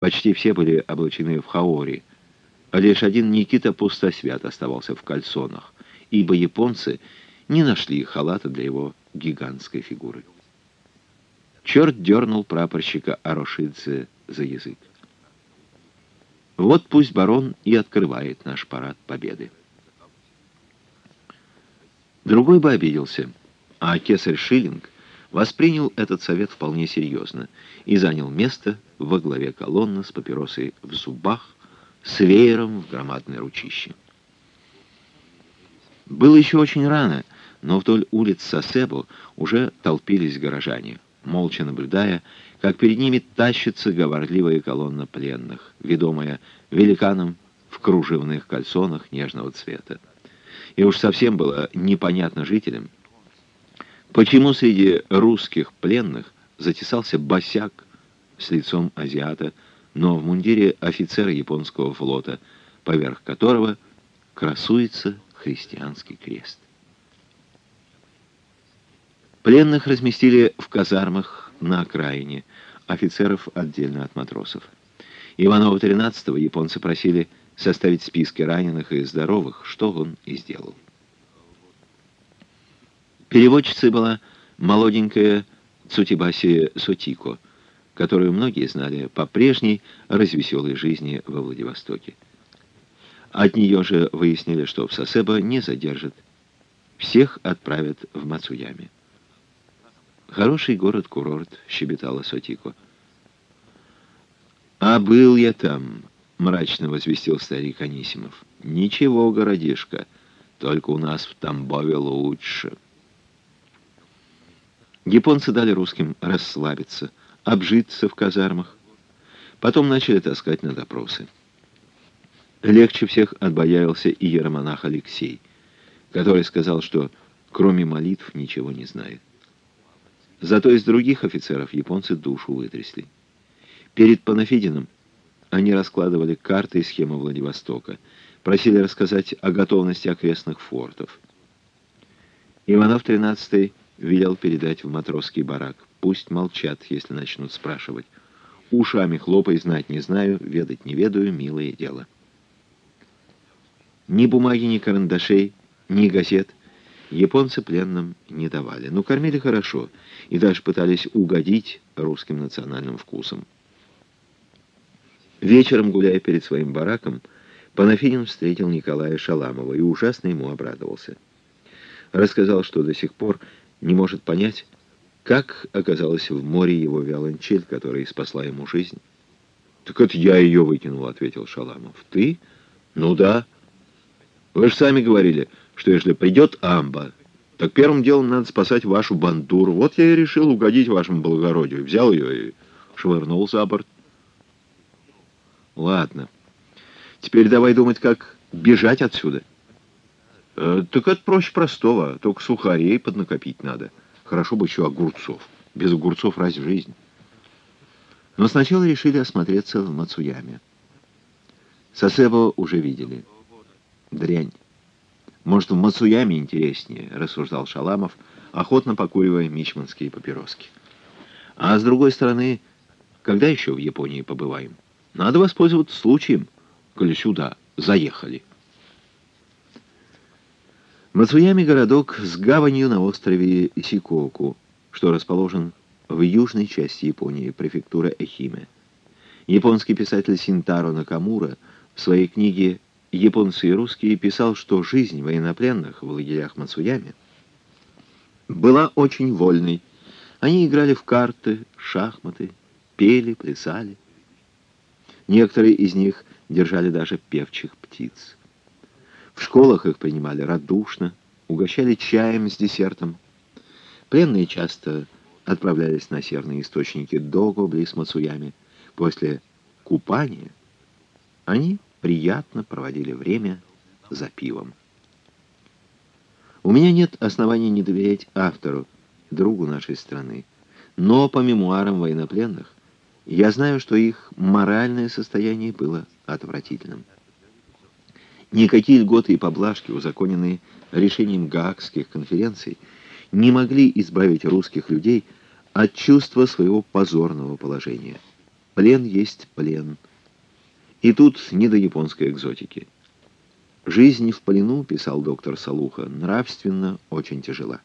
Почти все были облачены в хаори, а лишь один Никита Пустосвят оставался в кальсонах, ибо японцы не нашли халата для его гигантской фигуры. Черт дернул прапорщика Арошидзе за язык. Вот пусть барон и открывает наш парад победы. Другой бы обиделся, а кесарь Шиллинг воспринял этот совет вполне серьезно и занял место во главе колонны с папиросой в зубах, с веером в громадной ручище. Было еще очень рано, но вдоль улиц Сосебо уже толпились горожане, молча наблюдая, как перед ними тащится говорливая колонна пленных, ведомая великаном в кружевных кальсонах нежного цвета. И уж совсем было непонятно жителям, почему среди русских пленных затесался босяк с лицом азиата, но в мундире офицера японского флота, поверх которого красуется христианский крест. Пленных разместили в казармах на окраине, офицеров отдельно от матросов. Иванова-13 японцы просили составить списки раненых и здоровых, что он и сделал. Переводчицей была молоденькая Цутибаси Сотико, которую многие знали по прежней развеселой жизни во Владивостоке. От нее же выяснили, что в Сосебо не задержат. Всех отправят в Мацуяме. «Хороший город-курорт», — щебетала Сотико. «А был я там», — мрачно возвестил старик Анисимов. «Ничего, городишко, только у нас в Тамбове лучше». Японцы дали русским расслабиться, обжиться в казармах. Потом начали таскать на допросы. Легче всех отбоярился и иеромонах Алексей, который сказал, что кроме молитв ничего не знает. Зато из других офицеров японцы душу вытрясли. Перед Панафидиным они раскладывали карты и схемы Владивостока, просили рассказать о готовности окрестных фортов. Иванов XIII велел передать в матросский барак. Пусть молчат, если начнут спрашивать. Ушами хлопай, знать не знаю, ведать не ведаю, милое дело. Ни бумаги, ни карандашей, ни газет японцы пленным не давали. Но кормили хорошо и даже пытались угодить русским национальным вкусом. Вечером, гуляя перед своим бараком, Панафинин встретил Николая Шаламова и ужасно ему обрадовался. Рассказал, что до сих пор не может понять, как оказалась в море его виолончель, которая спасла ему жизнь. «Так это я ее выкинул», — ответил Шаламов. «Ты? Ну да. Вы же сами говорили, что если придет амба, так первым делом надо спасать вашу бандуру. Вот я и решил угодить вашему благородию. Взял ее и швырнул за борт. Ладно. Теперь давай думать, как бежать отсюда». Э, так это проще простого, только сухарей поднакопить надо. Хорошо бы еще огурцов. Без огурцов разве жизнь? Но сначала решили осмотреться в Мацуяме. Сосебо уже видели. Дрянь. Может, в Мацуяме интереснее, рассуждал Шаламов, охотно покуривая мичманские папироски. А с другой стороны, когда еще в Японии побываем? Надо воспользоваться случаем, коли сюда заехали. Мацуями городок с гаванью на острове Сикоку, что расположен в южной части Японии, префектура Эхиме. Японский писатель Синтаро Накамура в своей книге «Японцы и русские» писал, что жизнь военнопленных в лагерях Мацуями была очень вольной. Они играли в карты, шахматы, пели, плясали. Некоторые из них держали даже певчих птиц. В школах их принимали радушно, угощали чаем с десертом. Пленные часто отправлялись на северные источники Дого близ Мацуями. После купания они приятно проводили время за пивом. У меня нет оснований не доверять автору, другу нашей страны. Но по мемуарам военнопленных я знаю, что их моральное состояние было отвратительным. Никакие льготы и поблажки, узаконенные решением Гаагских конференций, не могли избавить русских людей от чувства своего позорного положения. Плен есть плен. И тут не до японской экзотики. «Жизнь в плену», — писал доктор Салуха, — «нравственно очень тяжела».